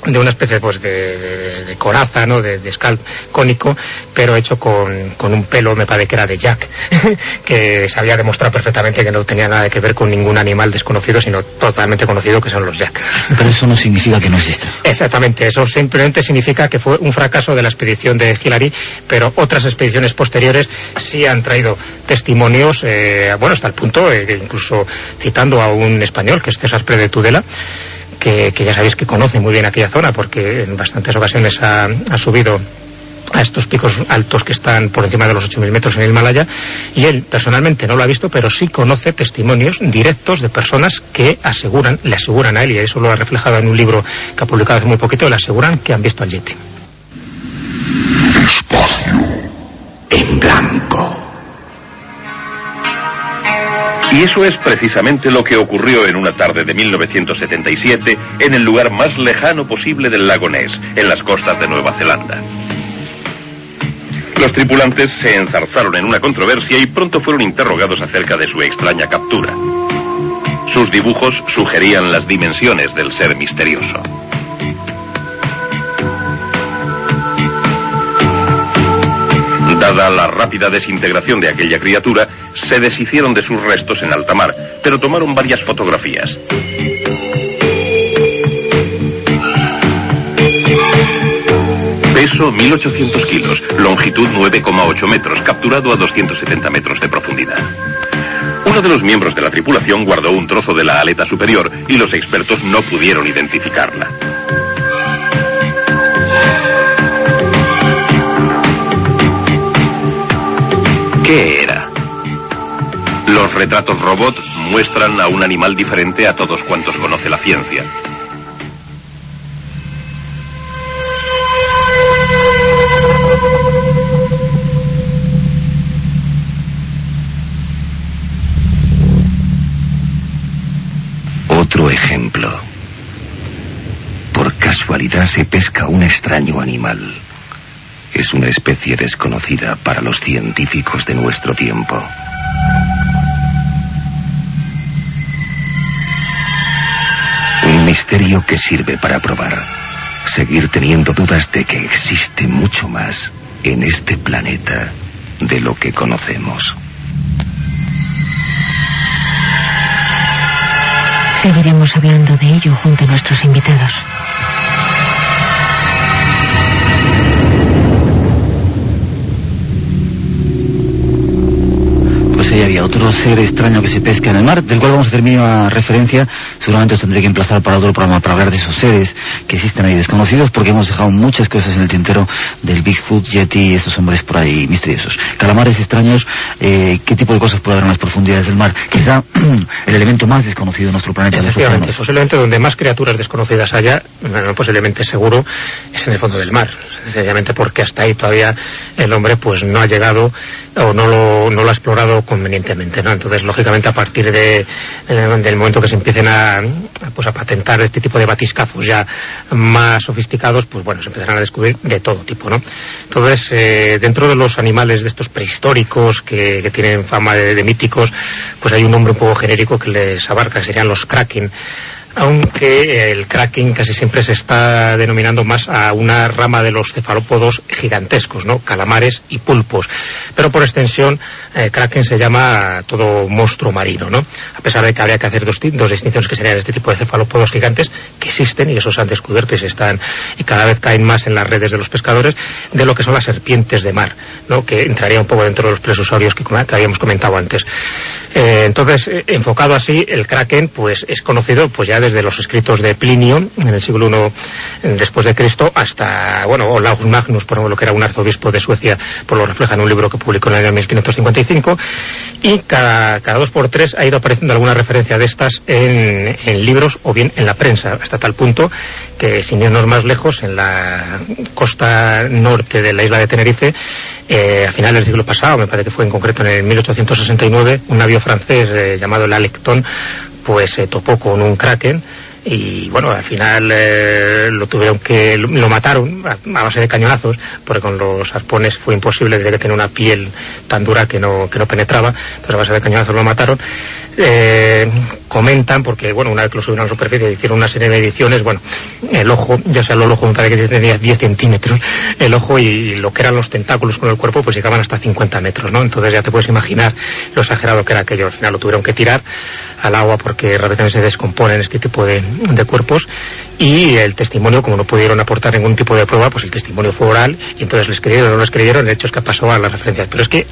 Speaker 4: de una especie pues de, de, coraza, ¿no? De, de scalp cónico, pero hecho con, con, un pelo, me parece que era de Jack, que se había demostrado perfectamente que no tenía nada que ver con ningún animal desconocido, sino totalmente conocido que son los Jack.
Speaker 3: Pero eso no significa que no exista.
Speaker 4: Exactamente, eso simplemente significa que fue un fracaso de la expedición de Hillary, pero otras expediciones posteriores sí han traído testimonios, eh, bueno, hasta el punto, eh, incluso citando a un español, que es César Pérez Tudela, que, ya sabéis que conoce muy bien aquella zona porque en bastantes ocasiones ha, ha subido a estos picos altos que están por encima de los 8.000 metros en el Himalaya y él personalmente no lo ha visto pero sí conoce testimonios directos de personas que aseguran, le aseguran a él y eso lo ha reflejado en un libro que ha publicado hace muy poquito, le aseguran que han visto al Yeti.
Speaker 1: Espacio en blanco.
Speaker 6: Y eso es precisamente lo que ocurrió en una tarde de 1977 en el lugar más lejano posible del lago Ness, en las costas de Nueva Zelanda. Los tripulantes se enzarzaron en una controversia y pronto fueron interrogados acerca de su extraña captura. Sus dibujos sugerían las dimensiones del ser misterioso. Dada la rápida desintegración de aquella criatura, se deshicieron de sus restos en alta mar, pero tomaron varias fotografías. Peso 1800 kilos, longitud 9,8 metros, capturado a 270 metros de profundidad. Uno de los miembros de la tripulación guardó un trozo de la aleta superior y los expertos no pudieron identificarla. ¿Qué era? Los retratos robot muestran a un animal diferente a todos cuantos conoce la ciencia.
Speaker 1: Otro ejemplo. Por casualidad se pesca un extraño animal. Es una especie desconocida para los científicos de nuestro tiempo. Un misterio que sirve para probar, seguir teniendo dudas de que existe mucho más en este planeta de lo que conocemos.
Speaker 2: Seguiremos hablando de ello junto a nuestros invitados.
Speaker 3: Otro ser extraño que se pesca en el mar, del cual vamos a hacer mínima referencia. Seguramente os tendré que emplazar para otro programa para hablar de esos seres que existen ahí desconocidos, porque hemos dejado muchas cosas en el tintero del Bigfoot, Yeti y estos hombres por ahí misteriosos. Calamares extraños, eh, ¿qué tipo de cosas puede haber en las profundidades del mar? Quizá el elemento más desconocido de nuestro planeta.
Speaker 4: Efectivamente, posiblemente donde más criaturas desconocidas haya, bueno, posiblemente seguro, es en el fondo del mar. Sencillamente porque hasta ahí todavía el hombre pues no ha llegado o no lo, no lo ha explorado convenientemente, ¿no? Entonces, lógicamente, a partir de, eh, del momento que se empiecen a, pues, a patentar este tipo de batiscafos ya más sofisticados, pues bueno, se empezarán a descubrir de todo tipo, ¿no? Entonces, eh, dentro de los animales de estos prehistóricos que, que tienen fama de, de míticos, pues hay un nombre un poco genérico que les abarca, que serían los kraken aunque el kraken casi siempre se está denominando más a una rama de los cefalópodos gigantescos, ¿no? Calamares y pulpos. Pero por extensión, eh, kraken se llama todo monstruo marino, ¿no? A pesar de que habría que hacer dos, dos distinciones que serían este tipo de cefalópodos gigantes que existen y esos se han descubierto y se están y cada vez caen más en las redes de los pescadores de lo que son las serpientes de mar, ¿no? Que entraría un poco dentro de los plesiosaurios que, habíamos comentado antes. Eh, entonces, eh, enfocado así, el kraken pues es conocido pues ya desde los escritos de Plinio en el siglo I después de Cristo hasta, bueno, Olaus Magnus, por ejemplo, que era un arzobispo de Suecia, pues lo refleja en un libro que publicó en el año 1555 y cada, cada dos por tres ha ido apareciendo alguna referencia de estas en libros o bien en la prensa, hasta tal punto que sin irnos más lejos, en la costa norte de la isla de Tenerife, eh, a finales del siglo pasado, me parece que fue en concreto en el 1869, un navío francés eh, llamado el Alecton, pues se topó con un kraken y bueno, al final eh, lo tuvieron que lo, mataron a, base de cañonazos, porque con los arpones fue imposible, a que tenía una piel tan dura que no, que no penetraba, entonces a base de cañonazos lo mataron. Eh, comentan, porque bueno, una vez que lo subieron a la superficie hicieron una serie de mediciones, bueno, el ojo, ya sea el ojo me parece que tenía 10 centímetros, el ojo y lo que eran los tentáculos con el cuerpo pues llegaban hasta 50 metros, ¿no? Entonces ya te puedes imaginar lo exagerado que era aquello. Al final lo tuvieron que tirar al agua porque realmente se descomponen este tipo de, de cuerpos y el testimonio, como no pudieron aportar ningún tipo de prueba, pues el testimonio fue oral y entonces les creyeron o no les creyeron, el hecho es que pasó a las referencias. Pero es que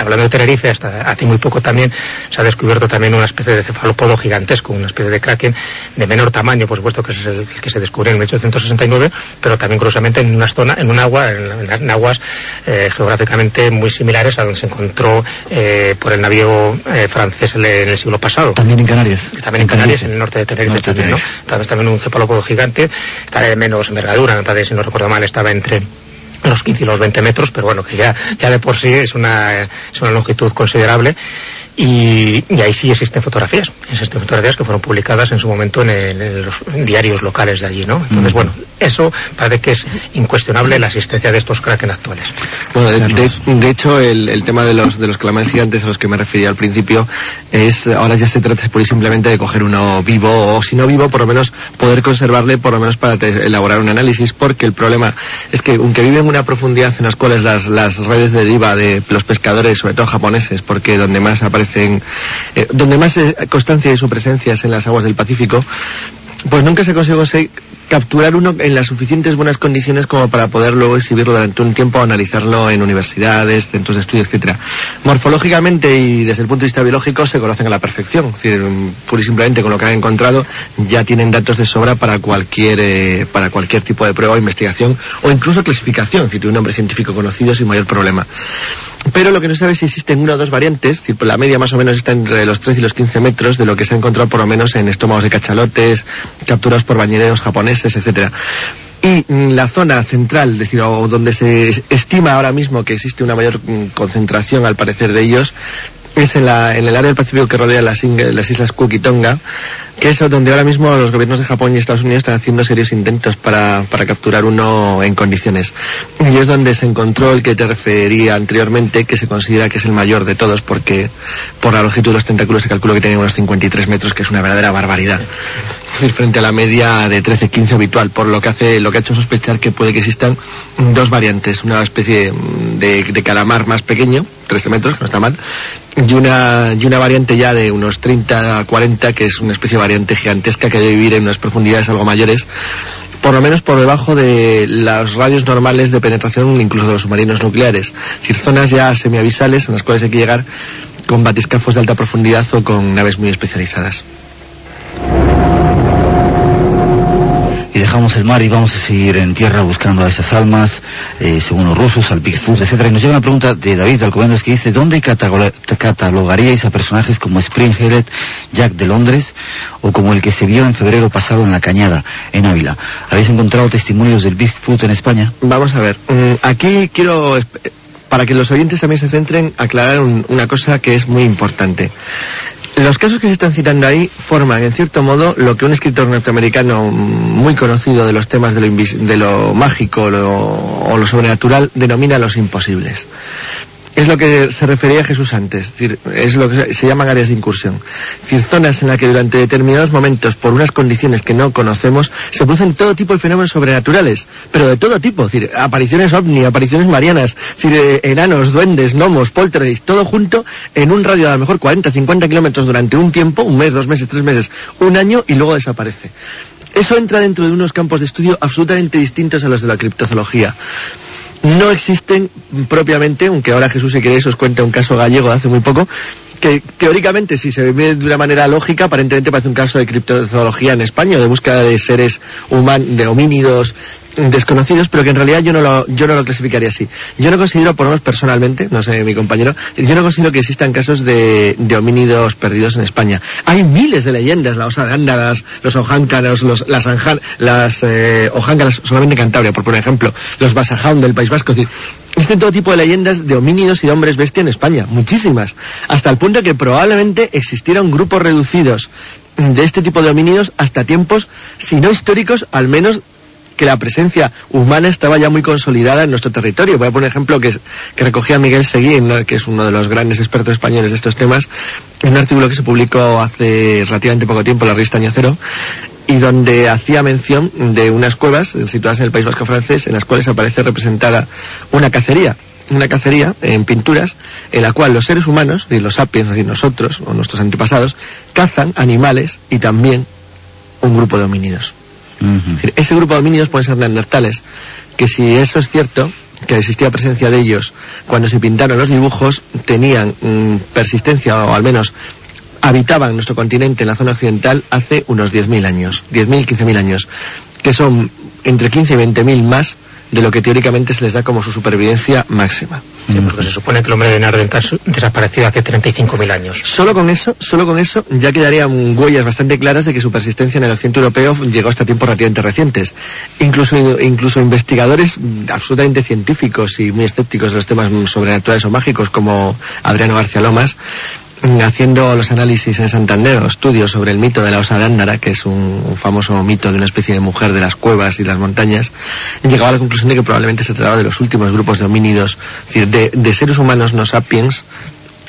Speaker 4: hablando de Tenerife, hasta hace muy poco también se ha descubierto también una especie de cefalópodo gigantesco, una especie de kraken de menor tamaño, por supuesto, que es el, que se descubrió en 1869, pero también curiosamente en una zona, en un agua, en, aguas eh, geográficamente muy similares a donde se encontró eh, por el navío eh, francés en el siglo pasado.
Speaker 3: También en Canarias.
Speaker 4: También en, Canarias, en el norte de Tenerife también, ¿no? También, también un cefalópodo gigante, está de menos envergadura, me parece, si no recuerdo mal, estaba entre los 15 y los 20 metros, pero bueno, que ya, ya de por sí es una, es una longitud considerable y, ahí sí existen fotografías, existen fotografías que fueron publicadas en su momento en, los diarios locales de allí, ¿no? Entonces, bueno, eso parece que es incuestionable la existencia de estos kraken actuales.
Speaker 5: Bueno, de, hecho, el, tema de los, de los calamares gigantes a los que me refería al principio es, ahora ya se trata simplemente de coger uno vivo o si no vivo, por lo menos poder conservarle, por lo menos para elaborar un análisis, porque el problema es que aunque vive en una profundidad en las cuales las, las redes de deriva de los pescadores, sobre todo japoneses, porque donde más aparece eh, donde más eh, constancia de su presencia es en las aguas del Pacífico, pues nunca se consiguió capturar uno en las suficientes buenas condiciones como para poder luego exhibirlo durante un tiempo, analizarlo en universidades, centros de estudio, etcétera. Morfológicamente y desde el punto de vista biológico se conocen a la perfección, es decir, pura y simplemente con lo que han encontrado ya tienen datos de sobra para cualquier eh, para cualquier tipo de prueba o investigación o incluso clasificación, es decir, un nombre científico conocido sin mayor problema. Pero lo que no se sabe es si existen una o dos variantes, la media más o menos está entre los 13 y los 15 metros de lo que se ha encontrado por lo menos en estómagos de cachalotes, capturados por bañeros japoneses, etcétera. Y mm, la zona central, es decir, donde se estima ahora mismo que existe una mayor mm, concentración, al parecer, de ellos, es en, la, en el área del Pacífico que rodea las, las islas Cook y Tonga, que es donde ahora mismo los gobiernos de Japón y Estados Unidos están haciendo serios intentos para, para capturar uno en condiciones. Y es donde se encontró el que te refería anteriormente, que se considera que es el mayor de todos, porque por la longitud de los tentáculos se calculó que tiene unos 53 metros, que es una verdadera barbaridad. frente a la media de 13-15 habitual, por lo que hace, lo que ha hecho sospechar que puede que existan dos variantes, una especie de, calamar más pequeño, 13 metros, que no está mal, y una, y una variante ya de unos 30 a 40, que es una especie de variante gigantesca que debe vivir en unas profundidades algo mayores, por lo menos por debajo de los radios normales de penetración incluso de los submarinos nucleares. Es decir, zonas ya semiavisales en las cuales hay que llegar con batiscafos de alta profundidad o con naves muy especializadas.
Speaker 3: Y dejamos el mar y vamos a seguir en tierra buscando a esas almas, eh, según los rusos, al Bigfoot, etcétera. Y nos llega una pregunta de David Alcobendas que dice, ¿dónde catalogaríais a personajes como Springhead, Jack de Londres, o como el que se vio en febrero pasado en La Cañada, en Ávila? ¿Habéis encontrado testimonios del Bigfoot en España?
Speaker 5: Vamos a ver, mm, aquí quiero para que los oyentes también se centren, aclarar una cosa que es muy importante. Los casos que se están citando ahí forman, en cierto modo, lo que un escritor norteamericano muy conocido de los temas de lo, de lo mágico o lo sobrenatural denomina los imposibles es lo que se refería Jesús antes, es, lo que se llaman áreas de incursión. Es decir, zonas en las que durante determinados momentos, por unas condiciones que no conocemos, se producen todo tipo de fenómenos sobrenaturales, pero de todo tipo, es decir, apariciones ovni, apariciones marianas, eh, enanos, duendes, gnomos, poltergeist, todo junto en un radio de a lo mejor 40, 50 kilómetros durante un tiempo, un mes, dos meses, tres meses, un año y luego desaparece. Eso entra dentro de unos campos de estudio absolutamente distintos a los de la criptozoología no existen propiamente, aunque ahora Jesús si queréis os cuenta un caso gallego de hace muy poco, que teóricamente si se ve de una manera lógica aparentemente parece un caso de criptozoología en España, de búsqueda de seres humanos, de homínidos desconocidos, pero que en realidad yo no lo, yo no lo clasificaría así. Yo no considero, por lo menos personalmente, no sé mi compañero, yo no considero que existan casos de, de homínidos perdidos en España. Hay miles de leyendas, la osa de Ándalas, los ojáncaros, los, las, anjan, las eh, solamente en Cantabria, por poner ejemplo, los basajaun del País Vasco. Es decir, Existen todo tipo de leyendas de homínidos y de hombres bestia en España, muchísimas, hasta el punto que probablemente existieran grupos reducidos de este tipo de homínidos hasta tiempos, si no históricos, al menos que la presencia humana estaba ya muy consolidada en nuestro territorio. Voy a poner un ejemplo que, recogía Miguel Seguín, que es uno de los grandes expertos españoles de estos temas, en un artículo que se publicó hace relativamente poco tiempo en la revista Año Cero, y donde hacía mención de unas cuevas situadas en el País Vasco francés en las cuales aparece representada una cacería una cacería en pinturas en la cual los seres humanos, es los sapiens, es decir, nosotros o nuestros antepasados, cazan animales y también un grupo de homínidos. Ese grupo de homínidos pueden ser neandertales, que si eso es cierto, que existía presencia de ellos cuando se pintaron los dibujos, tenían mm, persistencia o al menos habitaban nuestro continente en la zona occidental hace unos 10.000 años, 10.000, 15.000 años, que son entre 15 y 20.000 más de lo que teóricamente se les da como su supervivencia máxima.
Speaker 4: Sí, porque se supone que el hombre de Neandertal desapareció hace 35.000 años.
Speaker 5: Solo con eso, solo con eso ya quedarían huellas bastante claras de que su persistencia en el occidente europeo llegó hasta tiempos relativamente recientes. Incluso, incluso investigadores absolutamente científicos y muy escépticos de los temas sobrenaturales o mágicos como Adriano García Lomas haciendo los análisis en Santander, estudios sobre el mito de la osa de Ándara, que es un, famoso mito de una especie de mujer de las cuevas y las montañas, llegaba a la conclusión de que probablemente se trataba de los últimos grupos de homínidos, de, seres humanos no sapiens,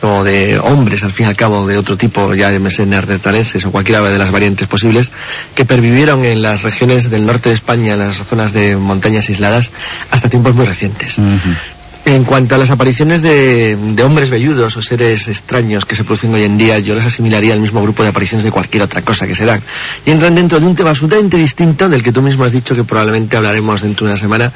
Speaker 5: o de hombres, al fin y al cabo, de otro tipo, ya de neandertaleses o cualquiera de las variantes posibles, que pervivieron en las regiones del norte de España, en las zonas de montañas aisladas, hasta tiempos muy recientes. En cuanto a las apariciones de, hombres velludos o seres extraños que se producen hoy en día, yo las asimilaría al mismo grupo de apariciones de cualquier otra cosa que se dan. Y entran dentro de un tema absolutamente distinto del que tú mismo has dicho que probablemente hablaremos dentro de una semana,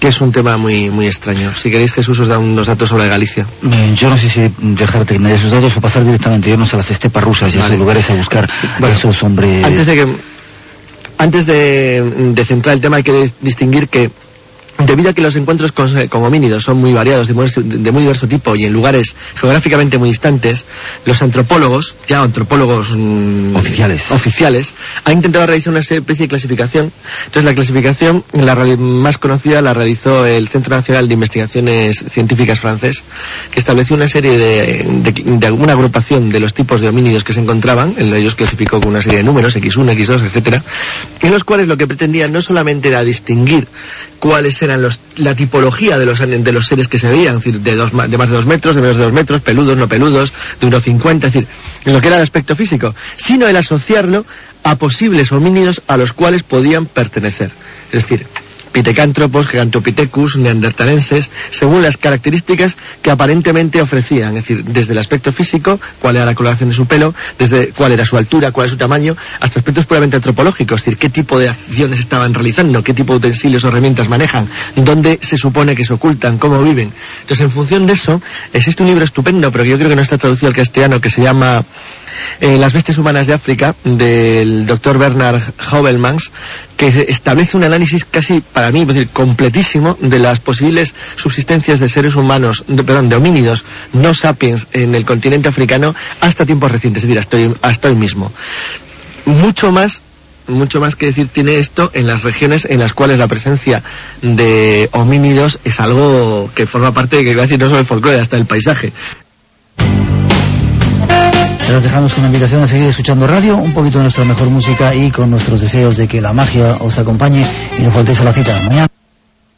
Speaker 5: que es un tema muy muy extraño. Si queréis, Jesús, os da unos datos sobre Galicia.
Speaker 3: yo no sé si dejarte que me des esos datos o pasar directamente irnos a las estepas rusas y a esos lugares a buscar a esos hombres...
Speaker 5: Antes de que... Antes de, de centrar el tema hay que distinguir que Debido a que los encuentros con, homínidos son muy variados, de muy, diverso tipo y en lugares geográficamente muy distantes, los antropólogos, ya antropólogos mm,
Speaker 3: oficiales.
Speaker 5: oficiales, han intentado realizar una especie de clasificación. Entonces, la clasificación, la más conocida, la realizó el Centro Nacional de Investigaciones Científicas francés, que estableció una serie de, de, alguna agrupación de los tipos de homínidos que se encontraban, en ellos clasificó con una serie de números, X1, X2, etcétera, en los cuales lo que pretendían no solamente era distinguir cuáles eran los, la tipología de los, de los seres que se veían, es de, dos, de más de dos metros, de menos de dos metros, peludos, no peludos, de unos cincuenta, es decir, en lo que era el aspecto físico, sino el asociarlo a posibles homínidos a los cuales podían pertenecer. Es decir, pitecántropos, gigantopithecus, neandertalenses, según las características que aparentemente ofrecían, es decir, desde el aspecto físico, cuál era la coloración de su pelo, desde cuál era su altura, cuál era su tamaño, hasta aspectos puramente antropológicos, es decir, qué tipo de acciones estaban realizando, qué tipo de utensilios o herramientas manejan, dónde se supone que se ocultan, cómo viven. Entonces, en función de eso, existe un libro estupendo, pero que yo creo que no está traducido al castellano, que se llama en Las bestias humanas de África, del doctor Bernard Hobelmans, que establece un análisis casi, para mí, decir, completísimo de las posibles subsistencias de seres humanos, perdón, de homínidos no sapiens en el continente africano hasta tiempos recientes, es decir, hasta hoy, mismo. Mucho más mucho más que decir tiene esto en las regiones en las cuales la presencia de homínidos es algo que forma parte, que iba a decir, no solo del folclore, hasta del paisaje.
Speaker 3: Nos dejamos con una invitación a seguir escuchando radio, un poquito de nuestra mejor música y con nuestros deseos de que la magia os acompañe y no faltéis a la cita. Mañana.